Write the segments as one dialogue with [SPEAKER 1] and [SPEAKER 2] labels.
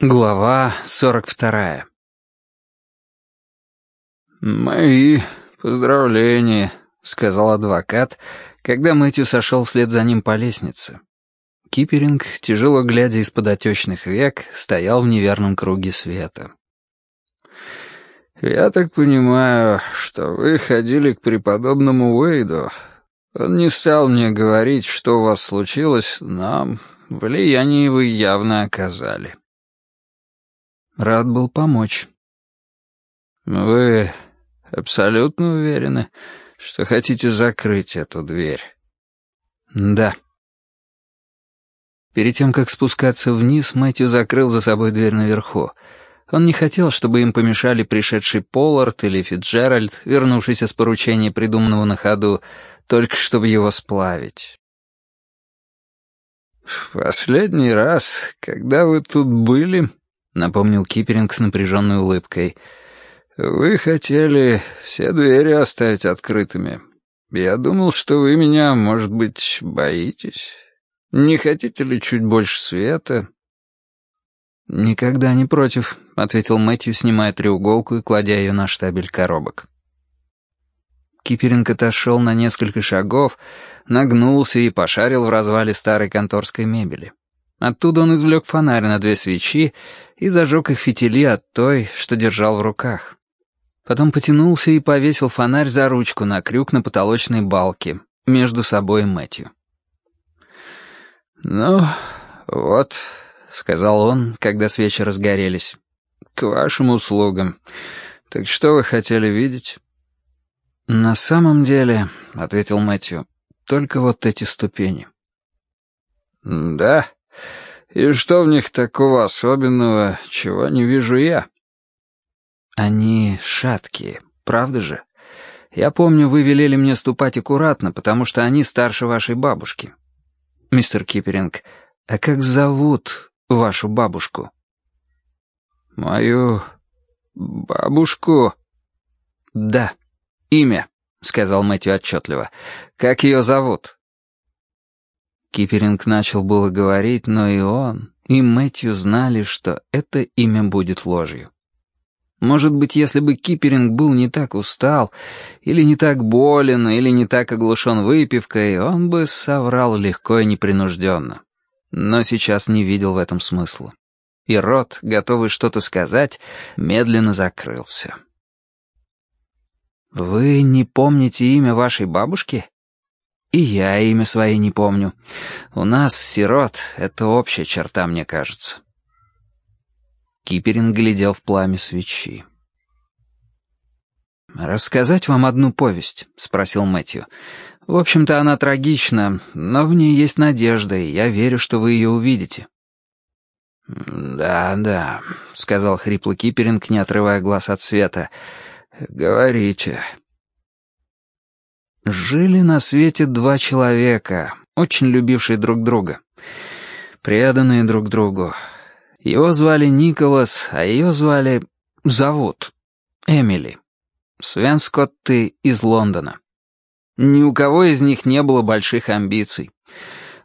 [SPEAKER 1] Глава сорок вторая
[SPEAKER 2] «Мои поздравления», — сказал адвокат, когда Мэтью сошел вслед за ним по лестнице. Киперинг, тяжело глядя из-под отечных век, стоял в неверном круге света. «Я так понимаю, что вы ходили к преподобному Уэйду. Он не стал мне говорить, что у вас случилось, но влияние вы явно оказали».
[SPEAKER 1] Рад был помочь.
[SPEAKER 2] «Вы абсолютно уверены, что хотите закрыть эту дверь?»
[SPEAKER 1] «Да». Перед тем, как спускаться вниз, Мэтью закрыл за собой дверь наверху. Он не хотел, чтобы им помешали пришедший Поллард или Фитджеральд, вернувшийся с поручения, придуманного на ходу, только чтобы его сплавить.
[SPEAKER 2] «В последний раз, когда вы тут были...» — напомнил Киперинг с напряженной улыбкой. «Вы хотели все двери оставить открытыми. Я думал, что вы меня, может быть, боитесь. Не хотите ли чуть больше света?»
[SPEAKER 1] «Никогда не против», — ответил Мэтью, снимая треуголку и кладя ее на штабель коробок. Киперинг отошел на несколько шагов, нагнулся и пошарил в развале старой конторской мебели. Оттуда он извлек фонарь на две свечи и зажег их фитили от той, что держал в руках. Потом потянулся и повесил фонарь за ручку на крюк на потолочной балке, между собой и Мэтью.
[SPEAKER 2] «Ну, вот», — сказал он, когда свечи разгорелись, — «к вашим услугам. Так что вы хотели видеть?»
[SPEAKER 1] «На самом деле», — ответил Мэтью, — «только вот эти ступени».
[SPEAKER 2] «Да? И что в них такого особенного, чего не вижу я?»
[SPEAKER 1] «Они шаткие, правда же? Я помню, вы велели мне ступать аккуратно, потому что они старше вашей бабушки. Мистер Киперинг, а как зовут вашу бабушку?»
[SPEAKER 2] «Мою бабушку?»
[SPEAKER 1] «Да, имя», — сказал Мэтью отчетливо. «Как ее зовут?» Киперинг начал было говорить, но и он, и Мэтью знали, что это имя будет ложью. Может быть, если бы Киперинг был не так устал, или не так болен, или не так оглушен выпивкой, он бы соврал легко и непринужденно. Но сейчас не видел в этом смысла. И рот, готовый что-то сказать, медленно закрылся. «Вы не помните имя вашей бабушки?» И я имя своей не помню. У нас, сирот, это общая черта, мне кажется. Киперин глядел в пламя свечи. «Рассказать вам одну повесть?» — спросил Мэтью. «В общем-то, она трагична, но в ней есть надежда, и я верю, что вы ее увидите».
[SPEAKER 2] «Да, да», — сказал хриплый Киперинг, не отрывая глаз от света. «Говорите».
[SPEAKER 1] Жили на свете два человека, очень любившие друг друга, преданные друг другу. Его звали Николас, а ее звали... зовут Эмили. Свен Скотты из Лондона. Ни у кого из них не было больших амбиций.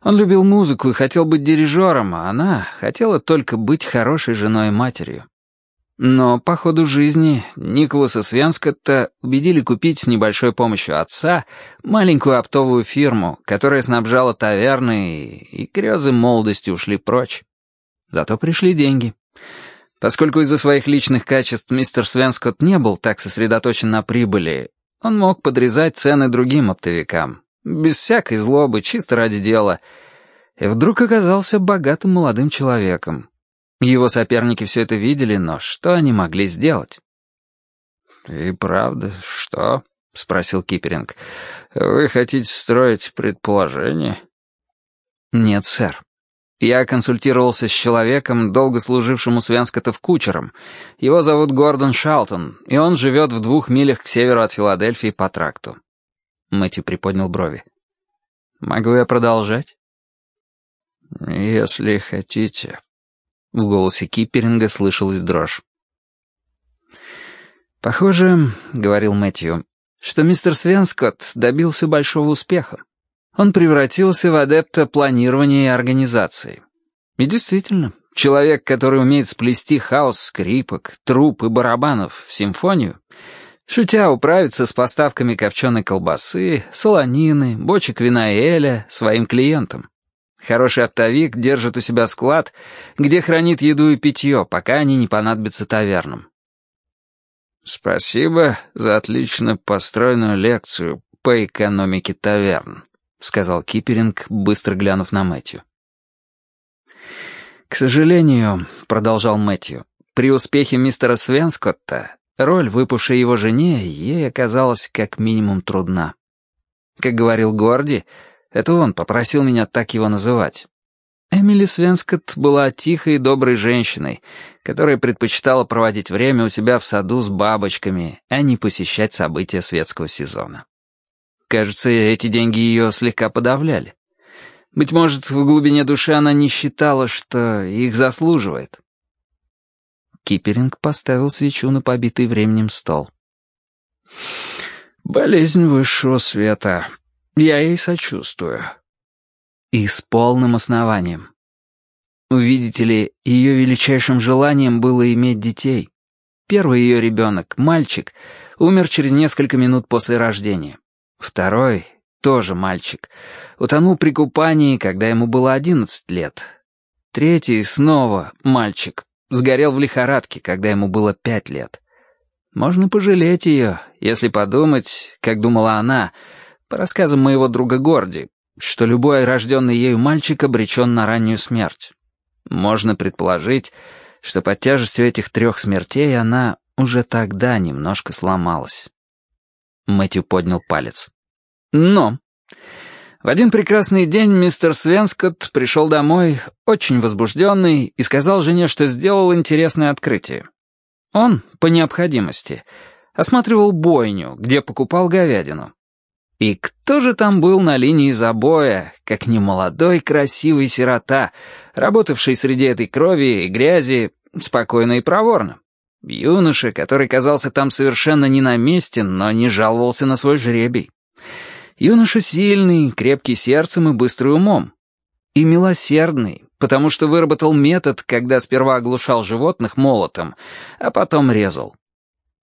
[SPEAKER 1] Он любил музыку и хотел быть дирижером, а она хотела только быть хорошей женой и матерью. Но по ходу жизни Николаса Свенскотта убедили купить с небольшой помощью отца маленькую оптовую фирму, которая снабжала таверны, и грезы молодости ушли прочь. Зато пришли деньги. Поскольку из-за своих личных качеств мистер Свенскотт не был так сосредоточен на прибыли, он мог подрезать цены другим оптовикам, без всякой злобы, чисто ради дела, и вдруг оказался богатым молодым человеком, его соперники все это видели, но что они могли сделать?
[SPEAKER 2] «И правда, что?» — спросил Киперинг. «Вы хотите строить предположение?»
[SPEAKER 1] «Нет, сэр. Я консультировался с человеком, долго служившим у Свенскотов кучером. Его зовут Гордон Шалтон, и он живет в двух милях к северу от Филадельфии по тракту». Мэтью приподнял брови. «Могу я продолжать?»
[SPEAKER 2] «Если хотите»,
[SPEAKER 1] в голосе Киперинга слышалась дрожь. «Похоже, — говорил Мэтью, — что мистер Свенскотт добился большого успеха. Он превратился в адепта планирования и организации. И действительно, человек, который умеет сплести хаос скрипок, труб и барабанов в симфонию, шутя управиться с поставками копченой колбасы, солонины, бочек вина и эля своим клиентам. Хороший оптовик держит у себя склад, где хранит еду и питье, пока они не понадобятся тавернам. «Спасибо за отлично построенную лекцию по экономике таверн», — сказал Киперинг, быстро глянув на Мэтью. «К сожалению», — продолжал Мэтью, — «при успехе мистера Свенскотта роль, выпавшая его жене, ей оказалась как минимум трудна. Как говорил Горди, это он попросил меня так его называть. Эмили Свенскотт была тихой и доброй женщиной, которая предпочитала проводить время у себя в саду с бабочками, а не посещать события светского сезона. Кажется, эти деньги ее слегка подавляли. Быть может, в глубине души она не считала, что их заслуживает. Киперинг поставил свечу на побитый временем стол. «Болезнь высшего света. Я ей сочувствую. И с полным основанием. Увидите ли, ее величайшим желанием было иметь детей. Первый ее ребенок, мальчик, умер через несколько минут после рождения. Второй, тоже мальчик, утонул при купании, когда ему было одиннадцать лет. Третий, снова мальчик, сгорел в лихорадке, когда ему было пять лет. Можно пожалеть ее, если подумать, как думала она, по рассказам моего друга Горди, что любой рожденный ею мальчик обречен на раннюю смерть. Можно предположить, что под тяжестью этих трех смертей она уже тогда немножко сломалась. Мэтью поднял палец. Но в один прекрасный день мистер Свенскотт пришел домой очень возбужденный и сказал жене, что сделал интересное открытие. Он, по необходимости, осматривал бойню, где покупал говядину. И кто же там был на линии забоя, как не молодой красивый сирота, работавший среди этой крови и грязи спокойно и проворно? Юноша, который казался там совершенно не на месте, но не жаловался на свой жребий. Юноша сильный, крепкий сердцем и быстрый умом. И милосердный, потому что выработал метод, когда сперва оглушал животных молотом, а потом резал.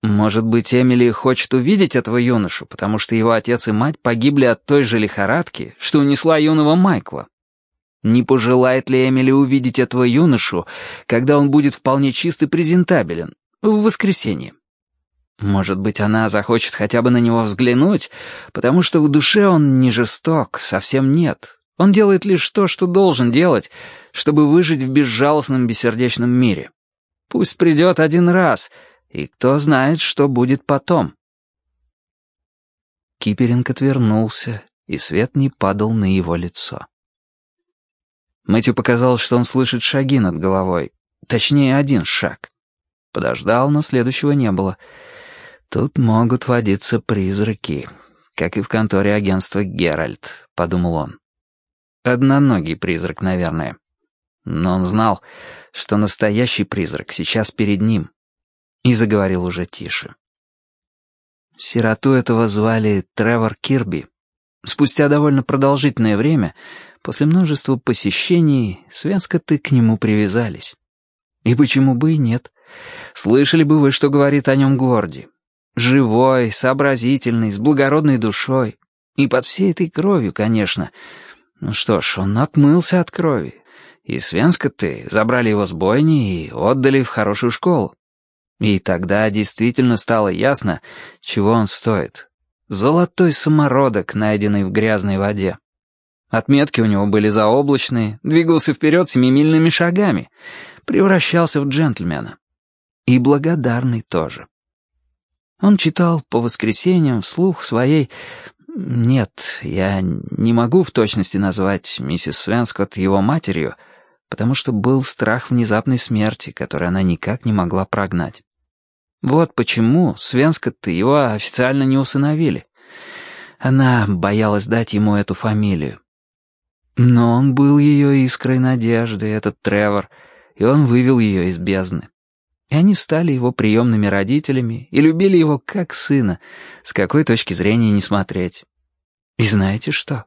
[SPEAKER 1] Может быть, Эмили хочет увидеть этого юношу, потому что его отец и мать погибли от той же лихорадки, что унесла юного Майкла. Не пожелает ли Эмили увидеть этого юношу, когда он будет вполне чист и презентабелен, в воскресенье? Может быть, она захочет хотя бы на него взглянуть, потому что в душе он не жесток, совсем нет. Он делает лишь то, что должен делать, чтобы выжить в безжалостном бессердечном мире. Пусть придет один раз — и кто знает, что будет потом. Киперинг отвернулся, и свет не падал на его лицо. Мэтью показалось, что он слышит шаги над головой. Точнее, один шаг. Подождал, но следующего не было. Тут могут водиться призраки, как и в конторе агентства «Геральт», — подумал он. Одноногий призрак, наверное. Но он знал, что настоящий призрак сейчас перед ним, и заговорил уже тише. Сироту этого звали Тревор Кирби. Спустя довольно продолжительное время, после множества посещений, свенскоты к нему привязались. И почему бы и нет? Слышали бы вы, что говорит о нем Горди. Живой, сообразительный, с благородной душой. И под всей этой кровью, конечно. Ну что ж, он отмылся от крови. И свенскоты забрали его с бойни и отдали в хорошую школу. И тогда действительно стало ясно, чего он стоит. Золотой самородок, найденный в грязной воде. Отметки у него были заоблачные, двигался вперед семимильными шагами, превращался в джентльмена. И благодарный тоже. Он читал по воскресеньям вслух своей... Нет, я не могу в точности назвать миссис Свенскотт его матерью, потому что был страх внезапной смерти, который она никак не могла прогнать. Вот почему Свенска-то его официально не усыновили. Она боялась дать ему эту фамилию. Но он был ее искрой надежды, этот Тревор, и он вывел ее из бездны. И они стали его приемными родителями и любили его как сына, с какой точки зрения не смотреть. И знаете что?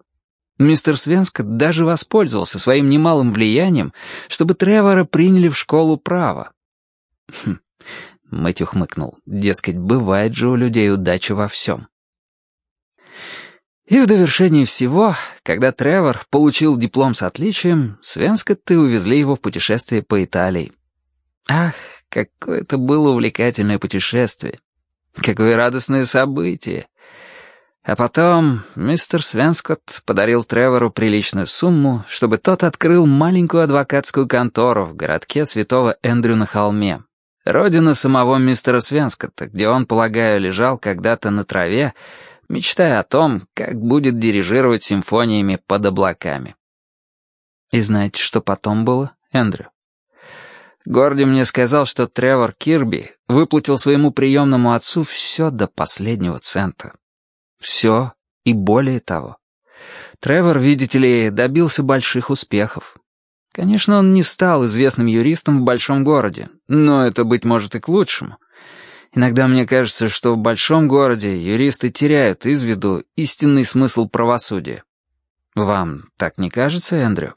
[SPEAKER 1] Мистер Свенскот даже воспользовался своим немалым влиянием, чтобы Тревора приняли в школу права. Хм, Мэтью хмыкнул. Дескать, бывает же у людей удача во всем. И в довершении всего, когда Тревор получил диплом с отличием, Свенскотты увезли его в путешествие по Италии. Ах, какое это было увлекательное путешествие! Какое радостное событие! А потом мистер Свенскотт подарил Тревору приличную сумму, чтобы тот открыл маленькую адвокатскую контору в городке святого Эндрю на холме. Родина самого мистера Свенскотта, где он, полагаю, лежал когда-то на траве, мечтая о том, как будет дирижировать симфониями под облаками. И знаете, что потом было, Эндрю? Горди мне сказал, что Тревор Кирби выплатил своему приемному отцу все до последнего цента. Все и более того. Тревор, видите ли, добился больших успехов. Конечно, он не стал известным юристом в большом городе, но это, быть может, и к лучшему. Иногда мне кажется, что в большом городе юристы теряют из виду истинный смысл правосудия. Вам так не кажется, Эндрю?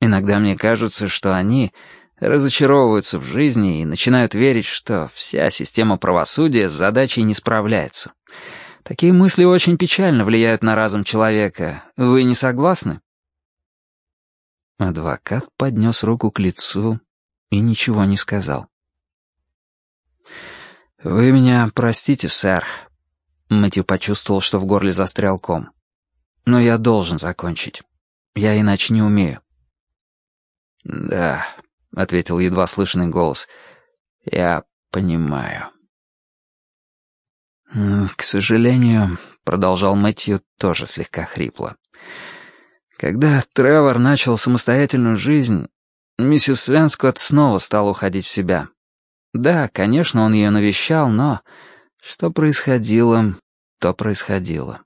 [SPEAKER 1] Иногда мне кажется, что они разочаровываются в жизни и начинают верить, что вся система правосудия с задачей не справляется. Такие мысли очень печально влияют на разум человека. Вы не согласны? Адвокат поднес руку к лицу и ничего не сказал. «Вы меня простите, сэр». Мэтью почувствовал, что в горле застрял ком. «Но я должен закончить. Я иначе не умею». «Да», — ответил едва слышный голос, — «я понимаю». «К сожалению», — продолжал Мэтью тоже слегка хрипло, «когда Тревор начал самостоятельную жизнь, миссис Свенскотт снова стала уходить в себя. Да, конечно, он ее навещал, но что происходило, то происходило.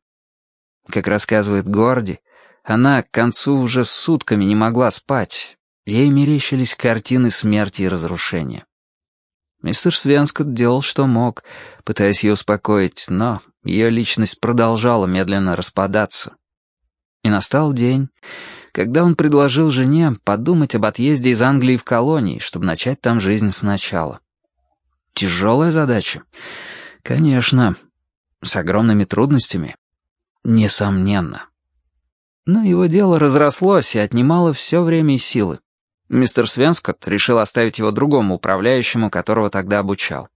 [SPEAKER 1] Как рассказывает Горди, она к концу уже сутками не могла спать. Ей мерещились картины смерти и разрушения. Мистер Свенскот делал, что мог, пытаясь ее успокоить, но ее личность продолжала медленно распадаться. И настал день, когда он предложил жене подумать об отъезде из Англии в колонии, чтобы начать там жизнь сначала. Тяжелая задача? Конечно. С огромными трудностями? Несомненно. Но его дело разрослось и отнимало все время и силы. Мистер Свенскотт решил оставить его другому управляющему, которого тогда обучал.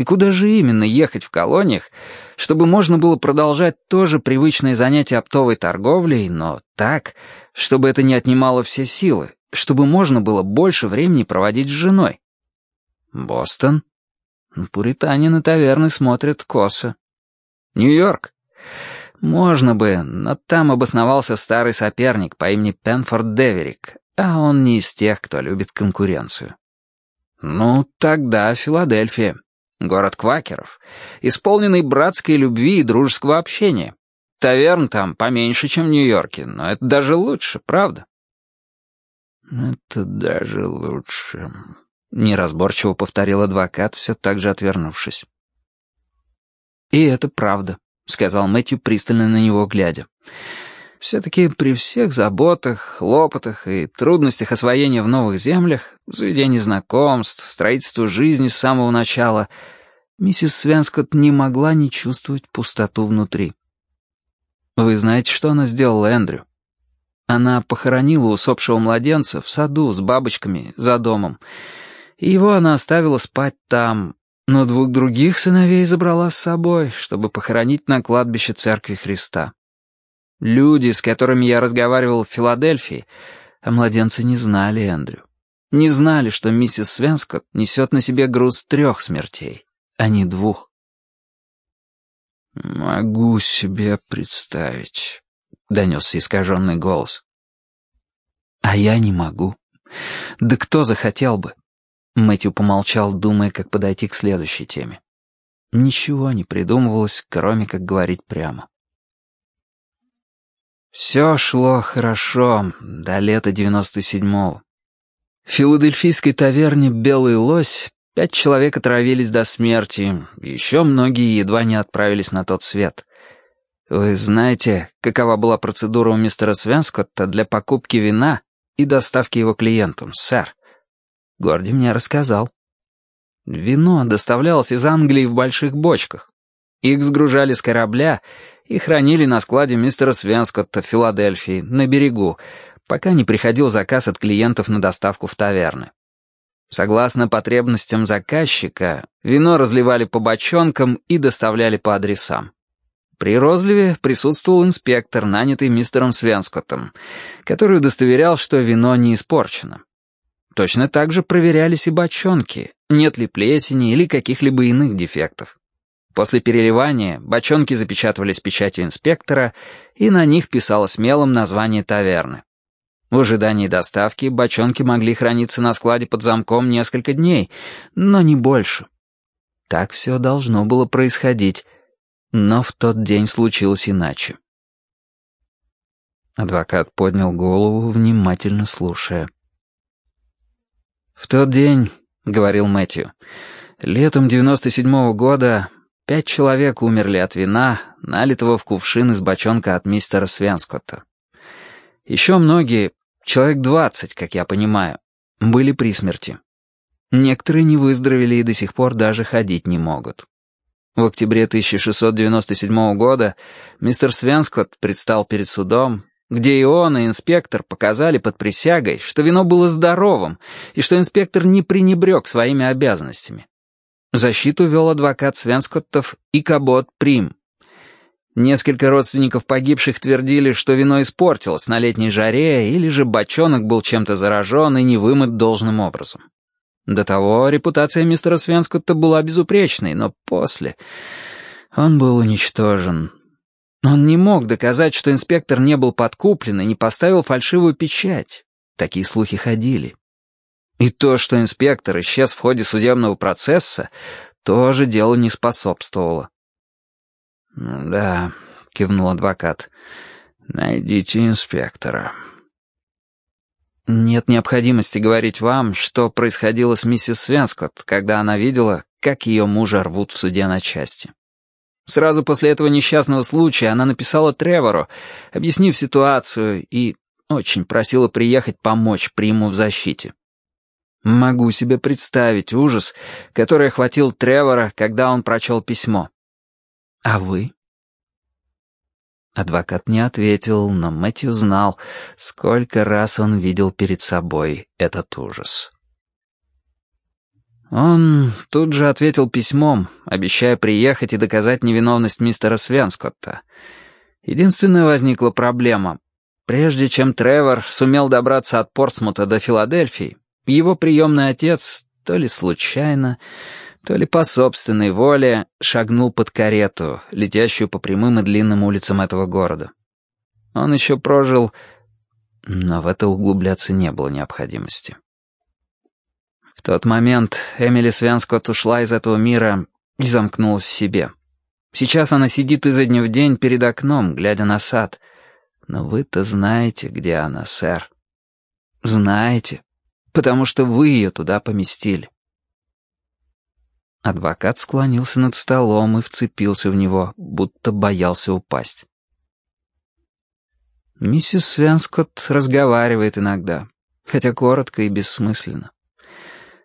[SPEAKER 1] И куда же именно ехать в колониях, чтобы можно было продолжать тоже привычные занятия оптовой торговлей, но так, чтобы это не отнимало все силы, чтобы можно было больше времени проводить с женой? Бостон? Пуритане на таверны смотрят косо. Нью-Йорк? Можно бы, но там обосновался старый соперник по имени Пенфорд Деверик, а он не из тех, кто любит конкуренцию. Ну, тогда Филадельфия. Город квакеров, исполненный братской любви и дружеского общения. Таверн там поменьше, чем в Нью-Йорке, но это даже лучше, правда? Это даже лучше, неразборчиво повторил адвокат, все так же отвернувшись. И это правда, сказал Мэтью, пристально на него глядя. Все-таки при всех заботах, хлопотах и трудностях освоения в новых землях, заведении знакомств, строительству жизни с самого начала, миссис Свенскотт не могла не чувствовать пустоту внутри. Вы знаете, что она сделала Эндрю? Она похоронила усопшего младенца в саду с бабочками за домом, его она оставила спать там, но двух других сыновей забрала с собой, чтобы похоронить на кладбище Церкви Христа. Люди, с которыми я разговаривал в Филадельфии, а младенцы не знали Эндрю. Не знали, что миссис Свенскотт несет на себе груз трех смертей, а не двух. «Могу себе представить», — донесся искаженный голос. «А я не могу. Да кто захотел бы?» Мэтью помолчал, думая, как подойти к следующей теме. Ничего не придумывалось, кроме как говорить прямо. Все шло хорошо до лета девяносто седьмого. В филадельфийской таверне «Белый лось» пять человек отравились до смерти, еще многие едва не отправились на тот свет. Вы знаете, какова была процедура у мистера Свенскотта для покупки вина и доставки его клиентам, сэр? Горди мне рассказал. Вино доставлялось из Англии в больших бочках. Их сгружали с корабля и хранили на складе мистера Свенскотта в Филадельфии, на берегу, пока не приходил заказ от клиентов на доставку в таверны. Согласно потребностям заказчика, вино разливали по бочонкам и доставляли по адресам. При розливе присутствовал инспектор, нанятый мистером Свенскоттом, который удостоверял, что вино не испорчено. Точно так же проверялись и бочонки, нет ли плесени или каких-либо иных дефектов. После переливания бочонки запечатывались печатью инспектора, и на них писалось мелом название таверны. В ожидании доставки бочонки могли храниться на складе под замком несколько дней, но не больше. Так все должно было происходить, но в тот день случилось иначе. Адвокат поднял голову, внимательно слушая. «В тот день, — говорил Мэтью, — летом 97-го года пять человек умерли от вина, налитого в кувшин из бочонка от мистера Свенскотта. Еще многие, человек двадцать, как я понимаю, были при смерти. Некоторые не выздоровели и до сих пор даже ходить не могут. В октябре 1697 года мистер Свенскотт предстал перед судом, где и он, и инспектор показали под присягой, что вино было здоровым и что инспектор не пренебрег своими обязанностями. Защиту вел адвокат Свенскоттов и Кабот Прим. Несколько родственников погибших твердили, что вино испортилось на летней жаре или же бочонок был чем-то заражен и не вымыт должным образом. До того репутация мистера Свенскотта была безупречной, но после... Он был уничтожен. Он не мог доказать, что инспектор не был подкуплен и не поставил фальшивую печать. Такие слухи ходили. И то, что инспектор исчез в ходе судебного процесса, тоже делу не способствовало. «Да», — кивнул адвокат, — «найдите инспектора». Нет необходимости говорить вам, что происходило с миссис Свенскотт, когда она видела, как ее мужа рвут в суде на части. Сразу после этого несчастного случая она написала Тревору, объяснив ситуацию, и очень просила приехать помочь приму в защите. Могу себе представить ужас, который охватил Тревора, когда он прочел письмо. А вы? Адвокат не ответил, но Мэтью знал, сколько раз он видел перед собой этот ужас. Он тут же ответил письмом, обещая приехать и доказать невиновность мистера Свенскотта. Единственная возникла проблема. Прежде чем Тревор сумел добраться от Портсмута до Филадельфии, его приемный отец, то ли случайно, то ли по собственной воле шагнул под карету, летящую по прямым и длинным улицам этого города. Он еще прожил, но в это углубляться не было необходимости. В тот момент Эмили Свянскотт ушла из этого мира и замкнулась в себе. Сейчас она сидит изо дня в день перед окном, глядя на сад. Но вы-то знаете, где она, сэр. Знаете, потому что вы ее туда поместили. Адвокат склонился над столом и вцепился в него, будто боялся упасть. Миссис Свенскотт разговаривает иногда, хотя коротко и бессмысленно.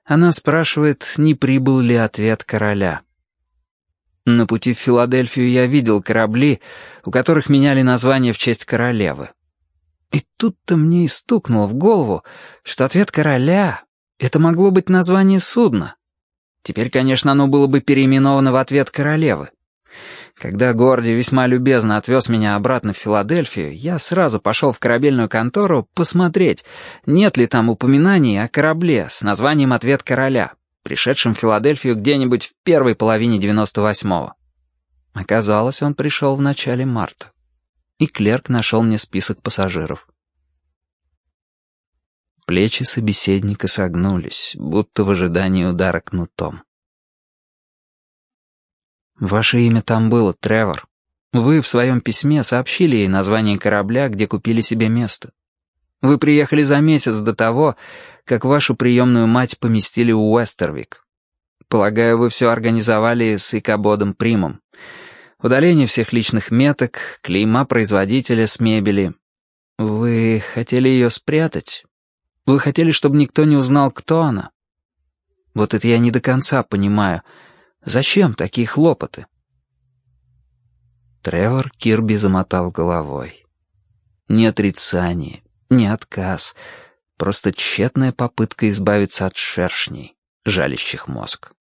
[SPEAKER 1] Она спрашивает, не прибыл ли ответ короля. На пути в Филадельфию я видел корабли, у которых меняли название в честь королевы. И тут-то мне и стукнуло в голову, что ответ короля — это могло быть название судна, Теперь, конечно, оно было бы переименовано в ответ королевы. Когда Горди весьма любезно отвез меня обратно в Филадельфию, я сразу пошел в корабельную контору посмотреть, нет ли там упоминаний о корабле с названием «Ответ короля», пришедшем в Филадельфию где-нибудь в первой половине 98-го. Оказалось, он пришел в начале марта. И клерк нашел мне список пассажиров. Плечи собеседника согнулись, будто в ожидании удара кнутом. «Ваше имя там было, Тревор. Вы в своем письме сообщили ей название корабля, где купили себе место. Вы приехали за месяц до того, как вашу приемную мать поместили у Уэстервик. Полагаю, вы все организовали с Икабодом Примом. Удаление всех личных меток, клейма производителя с мебели. Вы хотели ее спрятать? Вы хотели, чтобы никто не узнал, кто она? Вот это я не до конца понимаю. Зачем такие хлопоты? Тревор Кирби замотал головой. Ни отрицание, ни отказ. Просто тщетная попытка избавиться от шершней, жалящих мозг.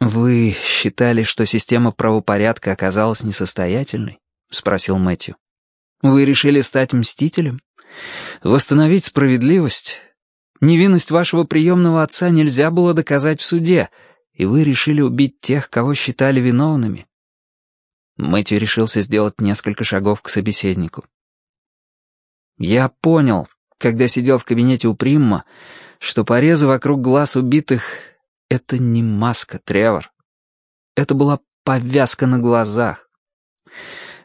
[SPEAKER 1] «Вы считали, что система правопорядка оказалась несостоятельной?» — спросил Мэтью. «Вы решили стать мстителем? Восстановить справедливость? Невинность вашего приемного отца нельзя было доказать в суде, и вы решили убить тех, кого считали виновными?» Мэтью решился сделать несколько шагов к собеседнику. «Я понял, когда сидел в кабинете у Примма, что порезы вокруг глаз убитых это не маска, Тревор. Это была повязка на глазах.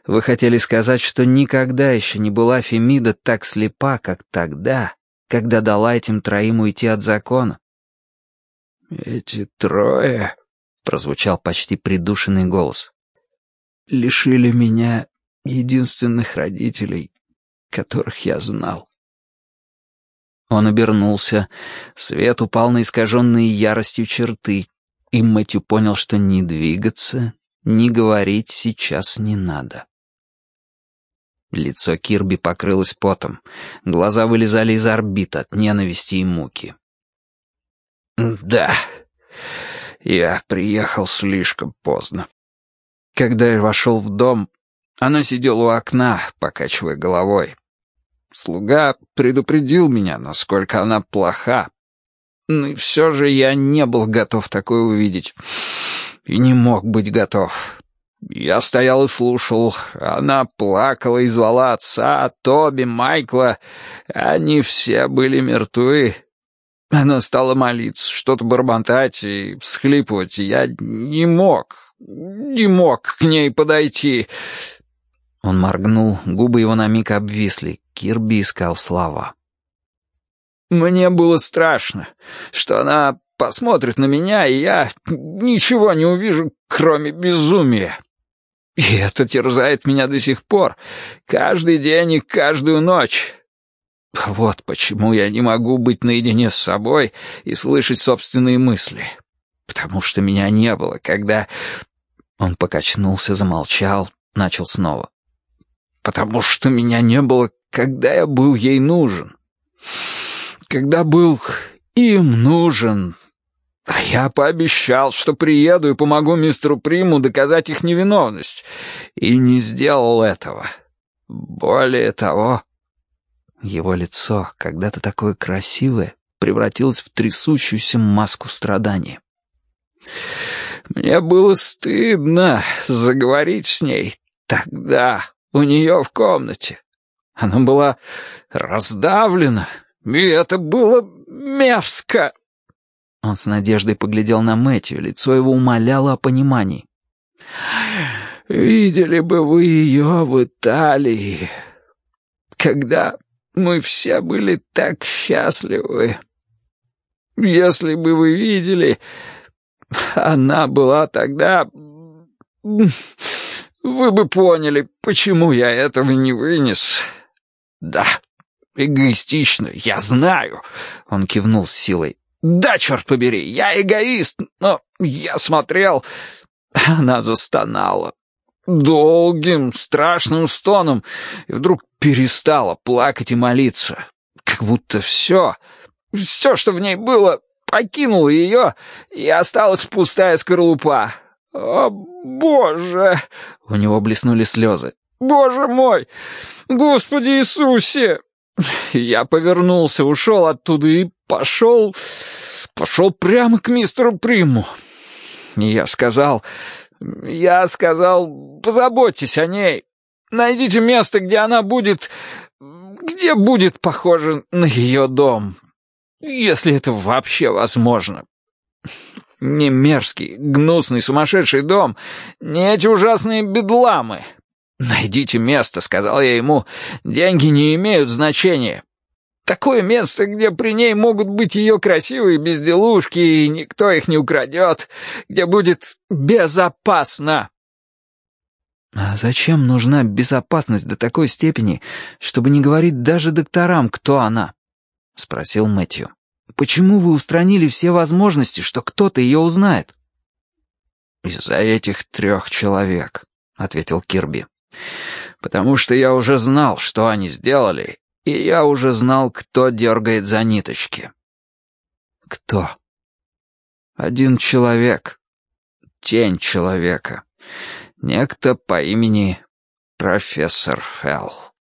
[SPEAKER 1] Вы хотели сказать, что никогда еще не была Фемида так слепа, как тогда, когда дала этим троим уйти от закона?
[SPEAKER 2] «Эти трое», — прозвучал почти придушенный голос, — «лишили меня единственных родителей, которых я знал».
[SPEAKER 1] Он обернулся. Свет упал на искаженные яростью черты, и Мэтью понял, что ни двигаться, ни говорить сейчас не надо. Лицо Кирби покрылось потом. Глаза вылезали из орбит от ненависти и муки.
[SPEAKER 2] «Да, я приехал слишком поздно. Когда я вошел в дом, она сидела у окна, покачивая головой. Слуга предупредил меня, насколько она плоха. Ну и все же я не был готов такое увидеть. И не мог быть готов. Я стоял и слушал. Она плакала и звала отца, Тоби, Майкла. Они все были мертвы. Она стала молиться, что-то бормотать и всхлипывать. Я не мог, не мог к ней подойти.
[SPEAKER 1] Он моргнул, губы его на миг обвисли. Кирби искал слова.
[SPEAKER 2] «Мне было страшно, что она посмотрит на меня, и я ничего не увижу, кроме безумия. И это терзает меня до сих пор, каждый день и каждую ночь. Вот почему я не могу быть наедине с собой и слышать собственные мысли. Потому что меня не было, когда...» Он покачнулся, замолчал, начал снова потому что меня не было, когда я был ей нужен. Когда был им нужен. А я пообещал, что приеду и помогу мистеру Приму доказать их невиновность. И не сделал этого. Более того...
[SPEAKER 1] Его лицо, когда-то такое красивое, превратилось в трясущуюся маску страдания.
[SPEAKER 2] Мне было стыдно заговорить с ней тогда, у нее в комнате. Она была раздавлена, и это было мерзко.
[SPEAKER 1] Он с надеждой поглядел на Мэтью, лицо его умоляло о понимании.
[SPEAKER 2] «Видели бы вы ее в Италии, когда мы все были так счастливы. Если бы вы видели, она была тогда вы бы поняли, почему я этого не вынес. Да, эгоистично, я знаю. Он кивнул с силой. Да, черт побери, я эгоист, но я смотрел... Она застонала. Долгим, страшным стоном, и вдруг перестала плакать и молиться. Как будто все, все, что в ней было, покинуло ее, и осталась пустая скорлупа. «О, боже!» — у него блеснули слезы. «Боже мой! Господи Иисусе!» Я повернулся, ушел оттуда и пошел... Пошел прямо к мистеру Приму. Я сказал... Я сказал, позаботьтесь о ней. Найдите место, где она будет... Где будет похоже на ее дом. Если это вообще возможно. Не мерзкий, гнусный, сумасшедший дом, не эти ужасные бедламы. «Найдите место», — сказал я ему, — «деньги не имеют значения». Такое место, где при ней могут быть ее красивые безделушки, и никто их не украдет, где будет безопасно.
[SPEAKER 1] А зачем нужна безопасность до такой степени, чтобы не говорить даже докторам, кто она? Спросил Мэтью. Почему вы устранили все возможности, что кто-то ее узнает?
[SPEAKER 2] «Из-за этих трех человек», — ответил Кирби. «Потому что я уже знал, что они сделали, и я уже знал, кто дергает за ниточки».
[SPEAKER 1] «Кто?»
[SPEAKER 2] «Один человек. Тень человека. Некто по имени профессор Фелл».